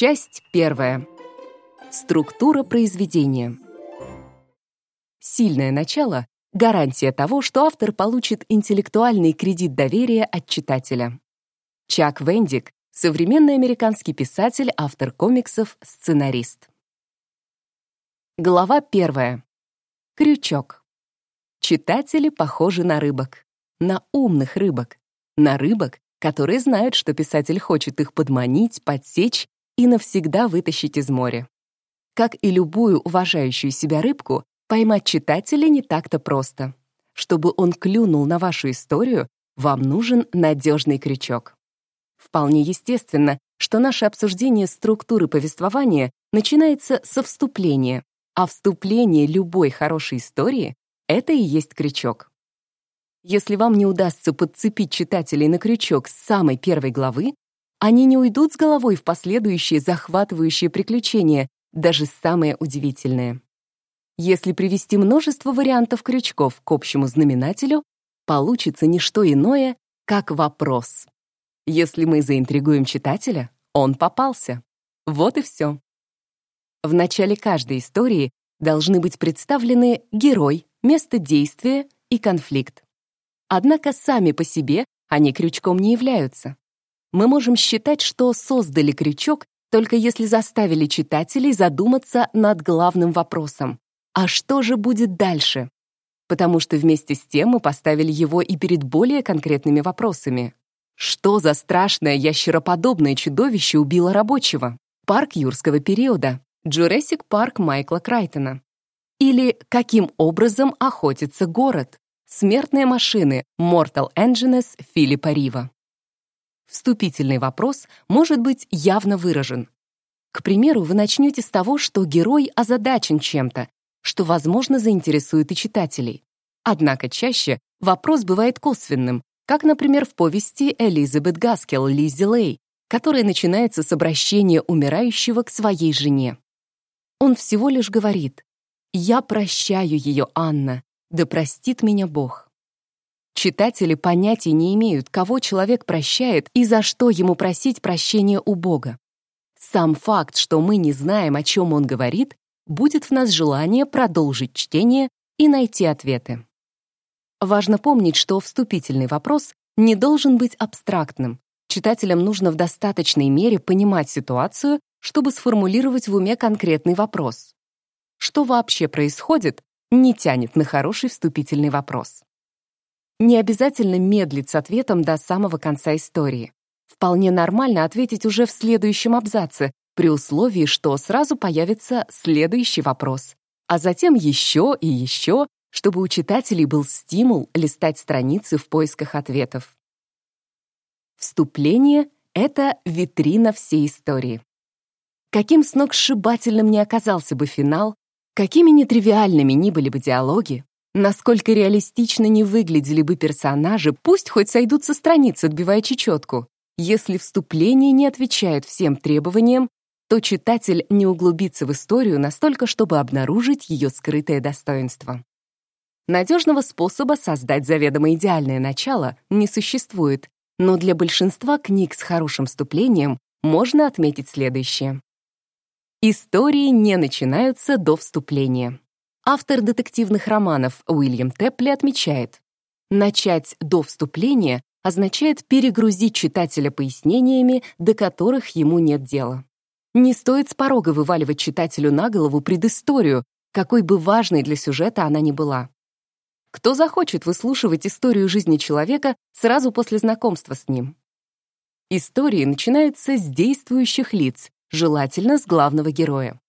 Часть первая. Структура произведения. Сильное начало — гарантия того, что автор получит интеллектуальный кредит доверия от читателя. Чак Вендик — современный американский писатель, автор комиксов, сценарист. Глава первая. Крючок. Читатели похожи на рыбок. На умных рыбок. На рыбок, которые знают, что писатель хочет их подманить, подсечь и навсегда вытащить из моря. Как и любую уважающую себя рыбку, поймать читателя не так-то просто. Чтобы он клюнул на вашу историю, вам нужен надежный крючок. Вполне естественно, что наше обсуждение структуры повествования начинается со вступления, а вступление любой хорошей истории — это и есть крючок. Если вам не удастся подцепить читателей на крючок с самой первой главы, они не уйдут с головой в последующие захватывающие приключения, даже самые удивительные. Если привести множество вариантов крючков к общему знаменателю, получится не что иное, как вопрос. Если мы заинтригуем читателя, он попался. Вот и все. В начале каждой истории должны быть представлены герой, место действия и конфликт. Однако сами по себе они крючком не являются. Мы можем считать, что создали крючок только если заставили читателей задуматься над главным вопросом. А что же будет дальше? Потому что вместе с тем мы поставили его и перед более конкретными вопросами. Что за страшное ящероподобное чудовище убило рабочего? Парк юрского периода. Jurassic Park Майкла Крайтона. Или каким образом охотится город? Смертные машины Mortal Engines Филиппа Рива. Вступительный вопрос может быть явно выражен. К примеру, вы начнете с того, что герой озадачен чем-то, что, возможно, заинтересует и читателей. Однако чаще вопрос бывает косвенным, как, например, в повести Элизабет Гаскелл Лиззи Лей, которая начинается с обращения умирающего к своей жене. Он всего лишь говорит «Я прощаю ее, Анна, да простит меня Бог». Читатели понятия не имеют, кого человек прощает и за что ему просить прощения у Бога. Сам факт, что мы не знаем, о чем он говорит, будет в нас желание продолжить чтение и найти ответы. Важно помнить, что вступительный вопрос не должен быть абстрактным. Читателям нужно в достаточной мере понимать ситуацию чтобы сформулировать в уме конкретный вопрос. Что вообще происходит, не тянет на хороший вступительный вопрос. Не обязательно медлить с ответом до самого конца истории. Вполне нормально ответить уже в следующем абзаце, при условии, что сразу появится следующий вопрос, а затем еще и еще, чтобы у читателей был стимул листать страницы в поисках ответов. Вступление — это витрина всей истории. Каким сногсшибательным ни оказался бы финал, какими нетривиальными ни были бы диалоги, насколько реалистично не выглядели бы персонажи, пусть хоть сойдут со страниц, отбивая чечетку. Если вступление не отвечает всем требованиям, то читатель не углубится в историю настолько, чтобы обнаружить ее скрытое достоинство. Надежного способа создать заведомо идеальное начало не существует, но для большинства книг с хорошим вступлением можно отметить следующее. Истории не начинаются до вступления. Автор детективных романов Уильям Тепли отмечает, начать до вступления означает перегрузить читателя пояснениями, до которых ему нет дела. Не стоит с порога вываливать читателю на голову предысторию, какой бы важной для сюжета она ни была. Кто захочет выслушивать историю жизни человека сразу после знакомства с ним? Истории начинаются с действующих лиц, желательно с главного героя.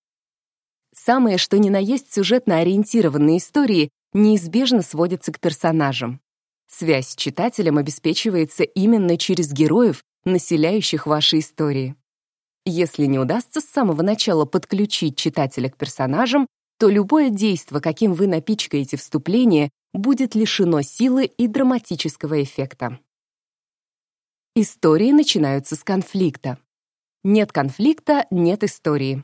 Самое что ни на есть сюжетно ориентированные истории неизбежно сводятся к персонажам. Связь с читателем обеспечивается именно через героев, населяющих ваши истории. Если не удастся с самого начала подключить читателя к персонажам, то любое действо, каким вы напичкаете вступление, будет лишено силы и драматического эффекта. Истории начинаются с конфликта. Нет конфликта — нет истории.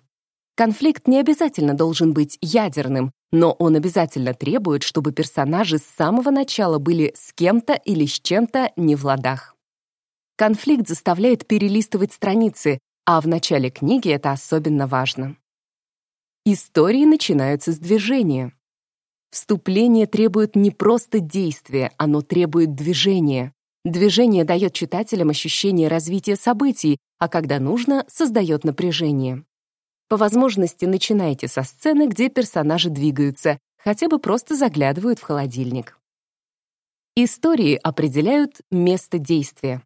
Конфликт не обязательно должен быть ядерным, но он обязательно требует, чтобы персонажи с самого начала были с кем-то или с чем-то не в ладах. Конфликт заставляет перелистывать страницы, а в начале книги это особенно важно. Истории начинаются с движения. Вступление требует не просто действия, оно требует движения. Движение дает читателям ощущение развития событий, а когда нужно, создает напряжение. По возможности начинайте со сцены, где персонажи двигаются, хотя бы просто заглядывают в холодильник. Истории определяют место действия.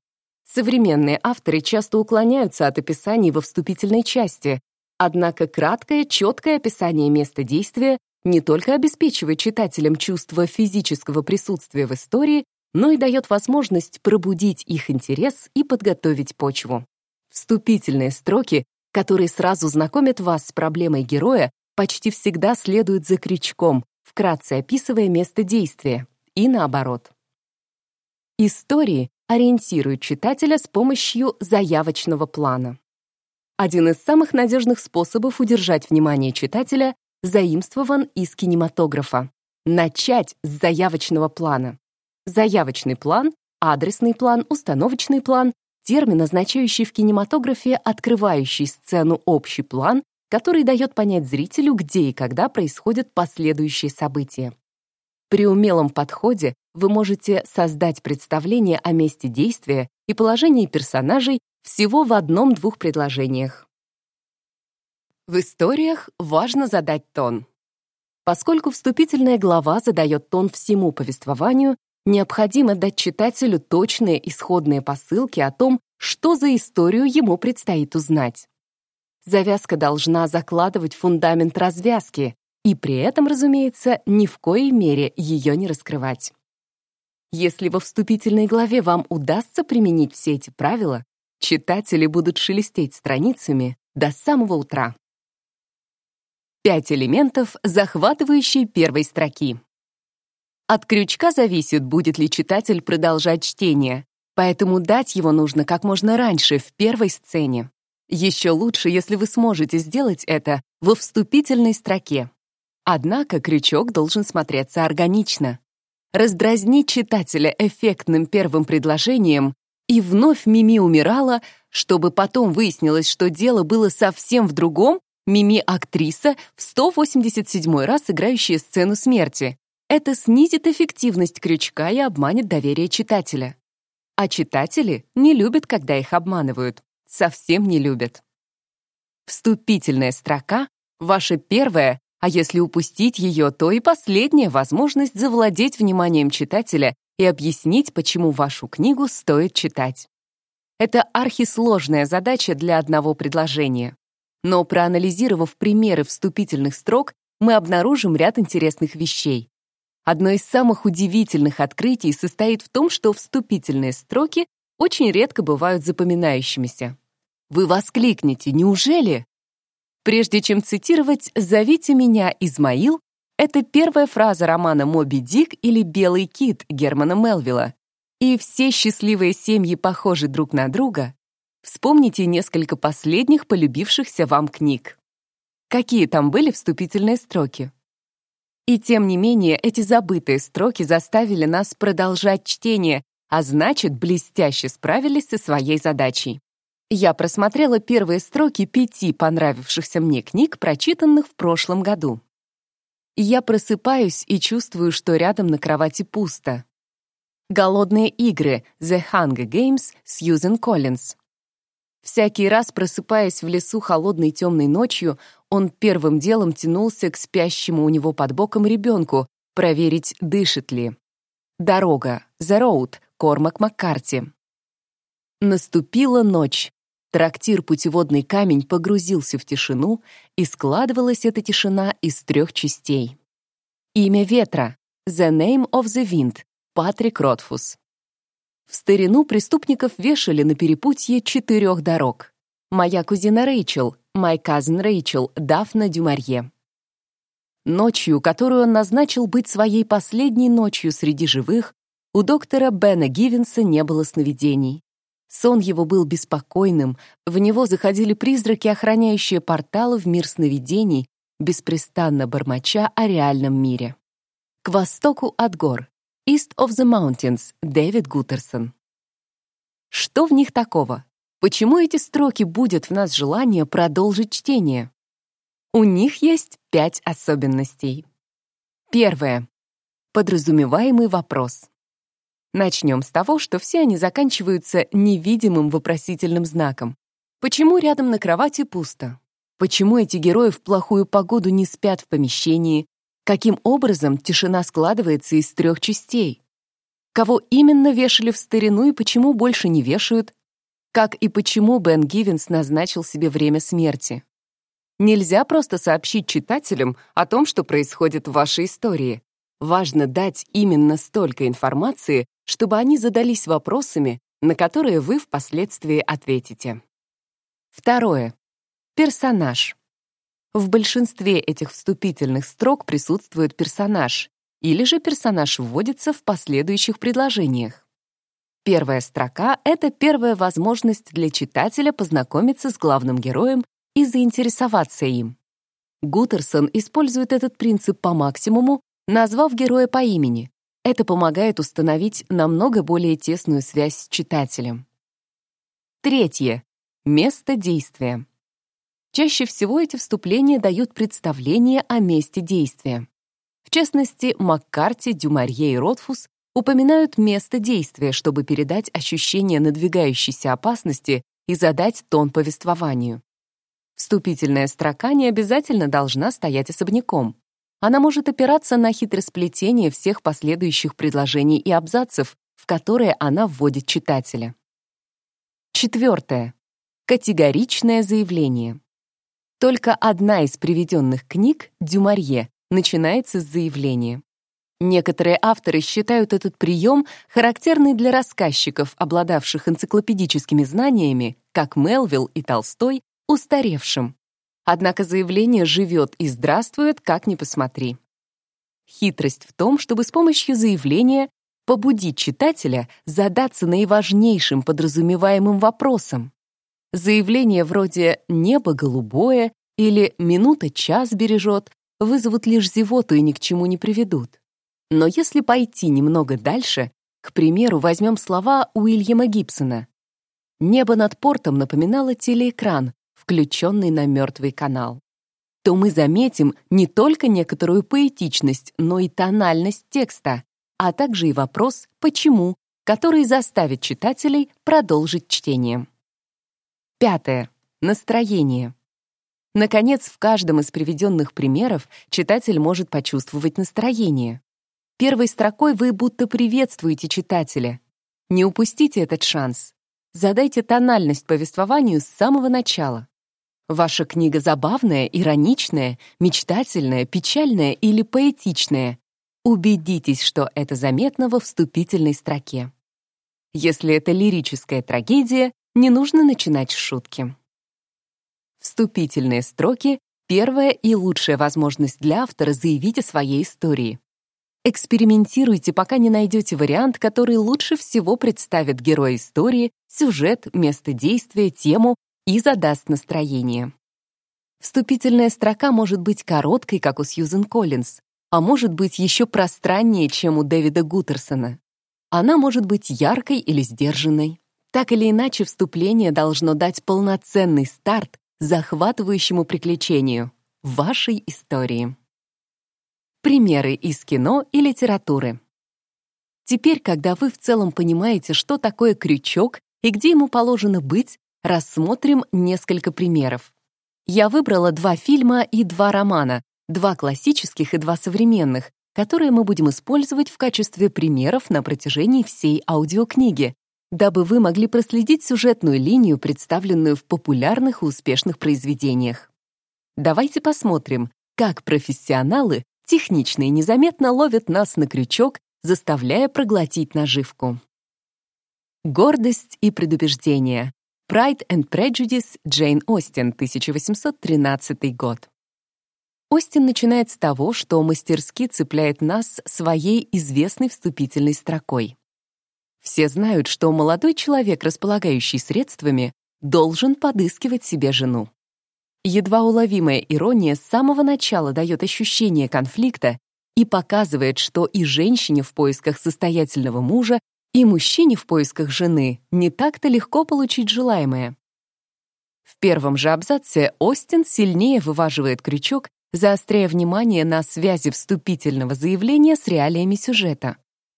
Современные авторы часто уклоняются от описаний во вступительной части, однако краткое, четкое описание места действия не только обеспечивает читателям чувство физического присутствия в истории, но и дает возможность пробудить их интерес и подготовить почву. Вступительные строки, которые сразу знакомят вас с проблемой героя, почти всегда следуют за крючком, вкратце описывая место действия, и наоборот. Истории ориентируют читателя с помощью заявочного плана. Один из самых надежных способов удержать внимание читателя заимствован из кинематографа. Начать с заявочного плана. Заявочный план, адресный план, установочный план — термин, означающий в кинематографе открывающий сцену общий план, который дает понять зрителю, где и когда происходят последующие события. При умелом подходе вы можете создать представление о месте действия и положении персонажей всего в одном-двух предложениях. В историях важно задать тон. Поскольку вступительная глава задает тон всему повествованию, необходимо дать читателю точные исходные посылки о том, что за историю ему предстоит узнать. Завязка должна закладывать фундамент развязки, и при этом, разумеется, ни в коей мере ее не раскрывать. Если во вступительной главе вам удастся применить все эти правила, читатели будут шелестеть страницами до самого утра. Пять элементов захватывающей первой строки. От крючка зависит, будет ли читатель продолжать чтение, поэтому дать его нужно как можно раньше, в первой сцене. Еще лучше, если вы сможете сделать это во вступительной строке. Однако крючок должен смотреться органично. Раздразнить читателя эффектным первым предложением и вновь Мими умирала, чтобы потом выяснилось, что дело было совсем в другом, Мими — актриса, в 187 раз играющая сцену смерти. Это снизит эффективность крючка и обманет доверие читателя. А читатели не любят, когда их обманывают. Совсем не любят. Вступительная строка — ваша первая а если упустить ее, то и последняя возможность завладеть вниманием читателя и объяснить, почему вашу книгу стоит читать. Это архисложная задача для одного предложения. Но проанализировав примеры вступительных строк, мы обнаружим ряд интересных вещей. Одно из самых удивительных открытий состоит в том, что вступительные строки очень редко бывают запоминающимися. Вы воскликнете «Неужели?» Прежде чем цитировать «Зовите меня, Измаил», это первая фраза романа «Моби Дик» или «Белый кит» Германа Мелвилла. И все счастливые семьи похожи друг на друга. Вспомните несколько последних полюбившихся вам книг. Какие там были вступительные строки? И тем не менее, эти забытые строки заставили нас продолжать чтение, а значит, блестяще справились со своей задачей. Я просмотрела первые строки пяти понравившихся мне книг, прочитанных в прошлом году. Я просыпаюсь и чувствую, что рядом на кровати пусто. «Голодные игры» The Hunger Games Сьюзен Коллинз. Всякий раз, просыпаясь в лесу холодной темной ночью, он первым делом тянулся к спящему у него под боком ребенку, проверить, дышит ли. «Дорога» The Road Кормак Маккарти. Наступила ночь. Трактир «Путеводный камень» погрузился в тишину, и складывалась эта тишина из трех частей. Имя ветра — The Name of the Wind — Патрик Ротфус. В старину преступников вешали на перепутье четырех дорог. Моя кузина Рэйчел, my cousin Рэйчел, Дафна Дюмарье. Ночью, которую он назначил быть своей последней ночью среди живых, у доктора Бена Гивенса не было сновидений. Сон его был беспокойным, в него заходили призраки, охраняющие порталы в мир сновидений, беспрестанно бормоча о реальном мире. К востоку от гор. East of the Mountains. Дэвид Гутерсон. Что в них такого? Почему эти строки будут в нас желание продолжить чтение? У них есть пять особенностей. Первое. Подразумеваемый вопрос. Начнем с того, что все они заканчиваются невидимым вопросительным знаком. Почему рядом на кровати пусто? Почему эти герои в плохую погоду не спят в помещении? Каким образом тишина складывается из трех частей? Кого именно вешали в старину и почему больше не вешают? Как и почему Бен Гивенс назначил себе время смерти? Нельзя просто сообщить читателям о том, что происходит в вашей истории. Важно дать именно столько информации, чтобы они задались вопросами, на которые вы впоследствии ответите. Второе. Персонаж. В большинстве этих вступительных строк присутствует персонаж, или же персонаж вводится в последующих предложениях. Первая строка — это первая возможность для читателя познакомиться с главным героем и заинтересоваться им. Гутерсон использует этот принцип по максимуму, назвав героя по имени. Это помогает установить намного более тесную связь с читателем. Третье. Место действия. Чаще всего эти вступления дают представление о месте действия. В частности, Маккарти, Дюмарье и Ротфус упоминают место действия, чтобы передать ощущение надвигающейся опасности и задать тон повествованию. Вступительная строка не обязательно должна стоять особняком. Она может опираться на хитросплетение всех последующих предложений и абзацев, в которые она вводит читателя. Четвертое. Категоричное заявление. Только одна из приведенных книг, «Дюмарье», начинается с заявления. Некоторые авторы считают этот прием характерный для рассказчиков, обладавших энциклопедическими знаниями, как Мелвилл и Толстой, устаревшим. Однако заявление живет и здравствует, как ни посмотри. Хитрость в том, чтобы с помощью заявления побудить читателя задаться наиважнейшим подразумеваемым вопросом. Заявление вроде «небо голубое» или «минута час бережет» вызовут лишь зевоту и ни к чему не приведут. Но если пойти немного дальше, к примеру, возьмем слова Уильяма Гибсона. Небо над портом напоминало телеэкран, включенный на мертвый канал, то мы заметим не только некоторую поэтичность, но и тональность текста, а также и вопрос «почему?», который заставит читателей продолжить чтение. Пятое. Настроение. Наконец, в каждом из приведенных примеров читатель может почувствовать настроение. Первой строкой вы будто приветствуете читателя. Не упустите этот шанс. Задайте тональность повествованию с самого начала. Ваша книга забавная, ироничная, мечтательная, печальная или поэтичная? Убедитесь, что это заметно во вступительной строке. Если это лирическая трагедия, не нужно начинать с шутки. Вступительные строки — первая и лучшая возможность для автора заявить о своей истории. Экспериментируйте, пока не найдете вариант, который лучше всего представит героя истории, сюжет, место действия, тему и задаст настроение. Вступительная строка может быть короткой, как у Сьюзен Коллинз, а может быть еще пространнее, чем у Дэвида Гутерсона. Она может быть яркой или сдержанной. Так или иначе, вступление должно дать полноценный старт захватывающему приключению — вашей истории. Примеры из кино и литературы. Теперь, когда вы в целом понимаете, что такое крючок и где ему положено быть, Рассмотрим несколько примеров. Я выбрала два фильма и два романа, два классических и два современных, которые мы будем использовать в качестве примеров на протяжении всей аудиокниги, дабы вы могли проследить сюжетную линию, представленную в популярных и успешных произведениях. Давайте посмотрим, как профессионалы технично и незаметно ловят нас на крючок, заставляя проглотить наживку. Гордость и предубеждение. Pride and Prejudice Джейн Остин, 1813 год. Остин начинает с того, что мастерски цепляет нас своей известной вступительной строкой. Все знают, что молодой человек, располагающий средствами, должен подыскивать себе жену. Едва уловимая ирония с самого начала дает ощущение конфликта и показывает, что и женщине в поисках состоятельного мужа И мужчине в поисках жены не так-то легко получить желаемое. В первом же абзаце Остин сильнее вываживает крючок, заостряя внимание на связи вступительного заявления с реалиями сюжета.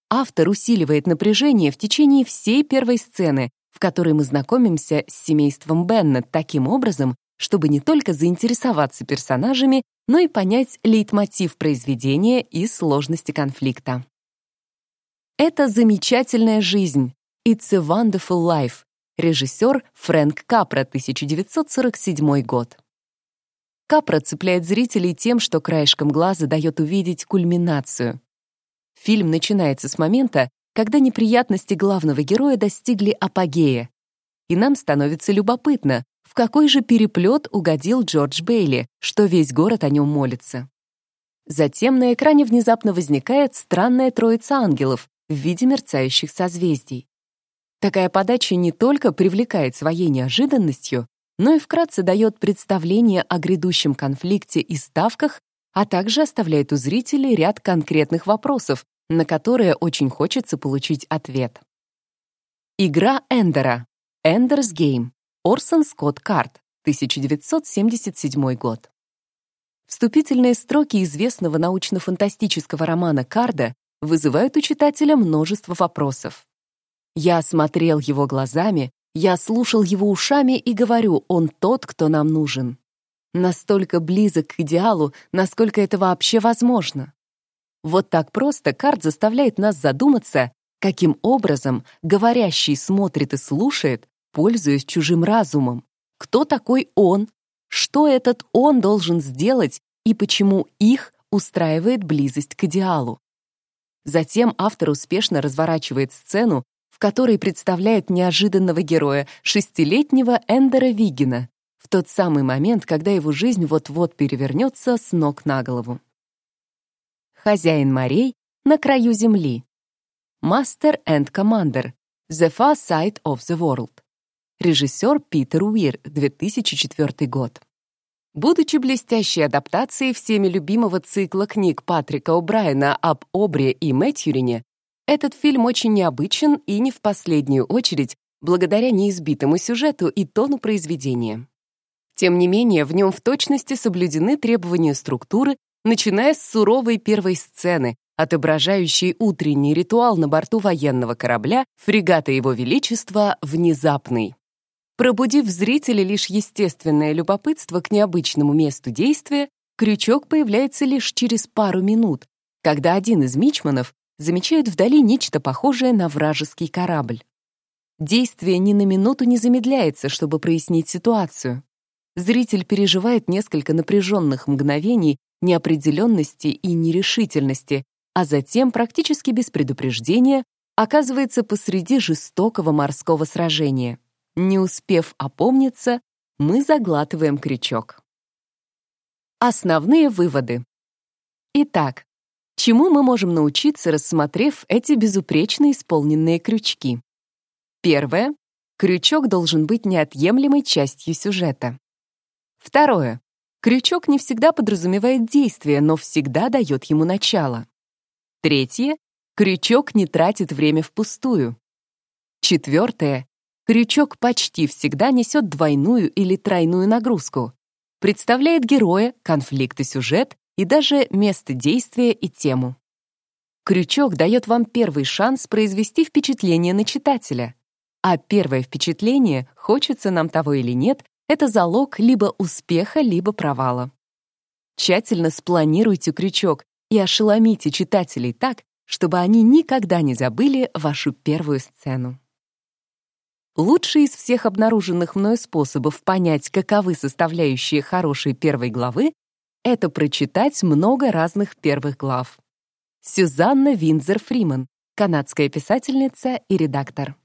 Автор усиливает напряжение в течение всей первой сцены, в которой мы знакомимся с семейством Беннет таким образом, чтобы не только заинтересоваться персонажами, но и понять лейтмотив произведения и сложности конфликта. Это замечательная жизнь. It's a Wonderful Life. Режиссер Фрэнк Капра, 1947 год. Капра цепляет зрителей тем, что краешком глаза дает увидеть кульминацию. Фильм начинается с момента, когда неприятности главного героя достигли апогея. И нам становится любопытно, в какой же переплет угодил Джордж Бейли, что весь город о нем молится. Затем на экране внезапно возникает странная троица ангелов в виде мерцающих созвездий. Такая подача не только привлекает своей неожиданностью, но и вкратце дает представление о грядущем конфликте и ставках, а также оставляет у зрителей ряд конкретных вопросов, на которые очень хочется получить ответ. Игра Эндера. Эндерс Гейм. Орсон Скотт Карт, 1977 год. Вступительные строки известного научно-фантастического романа Карда вызывают у читателя множество вопросов. Я смотрел его глазами, я слушал его ушами и говорю, он тот, кто нам нужен. Настолько близок к идеалу, насколько это вообще возможно. Вот так просто карт заставляет нас задуматься, каким образом говорящий смотрит и слушает, пользуясь чужим разумом. Кто такой он? Что этот он должен сделать и почему их устраивает близость к идеалу? Затем автор успешно разворачивает сцену, в которой представляет неожиданного героя, шестилетнего Эндера Вигина, в тот самый момент, когда его жизнь вот-вот перевернется с ног на голову. Хозяин морей на краю земли. Master and Commander. The Far Side of the World. Режиссер Питер Уир, 2004 год. Будучи блестящей адаптацией всеми любимого цикла книг Патрика О'Брайена об Обре и Мэтьюрине, этот фильм очень необычен и не в последнюю очередь благодаря неизбитому сюжету и тону произведения. Тем не менее, в нем в точности соблюдены требования структуры, начиная с суровой первой сцены, отображающей утренний ритуал на борту военного корабля фрегата Его Величества «Внезапный» пробудив в зрителе лишь естественное любопытство к необычному месту действия, крючок появляется лишь через пару минут, когда один из мичманов замечает вдали нечто похожее на вражеский корабль. Действие ни на минуту не замедляется, чтобы прояснить ситуацию. Зритель переживает несколько напряженных мгновений неопределенности и нерешительности, а затем, практически без предупреждения, оказывается посреди жестокого морского сражения. Не успев опомниться, мы заглатываем крючок. Основные выводы. Итак, чему мы можем научиться, рассмотрев эти безупречно исполненные крючки? Первое. Крючок должен быть неотъемлемой частью сюжета. Второе. Крючок не всегда подразумевает действие, но всегда дает ему начало. Третье. Крючок не тратит время впустую. Четвертое. Крючок почти всегда несет двойную или тройную нагрузку. Представляет героя, конфликт и сюжет, и даже место действия и тему. Крючок дает вам первый шанс произвести впечатление на читателя. А первое впечатление, хочется нам того или нет, это залог либо успеха, либо провала. Тщательно спланируйте крючок и ошеломите читателей так, чтобы они никогда не забыли вашу первую сцену. Лучший из всех обнаруженных мною способов понять, каковы составляющие хорошей первой главы, это прочитать много разных первых глав. Сюзанна Винзер Фриман, канадская писательница и редактор.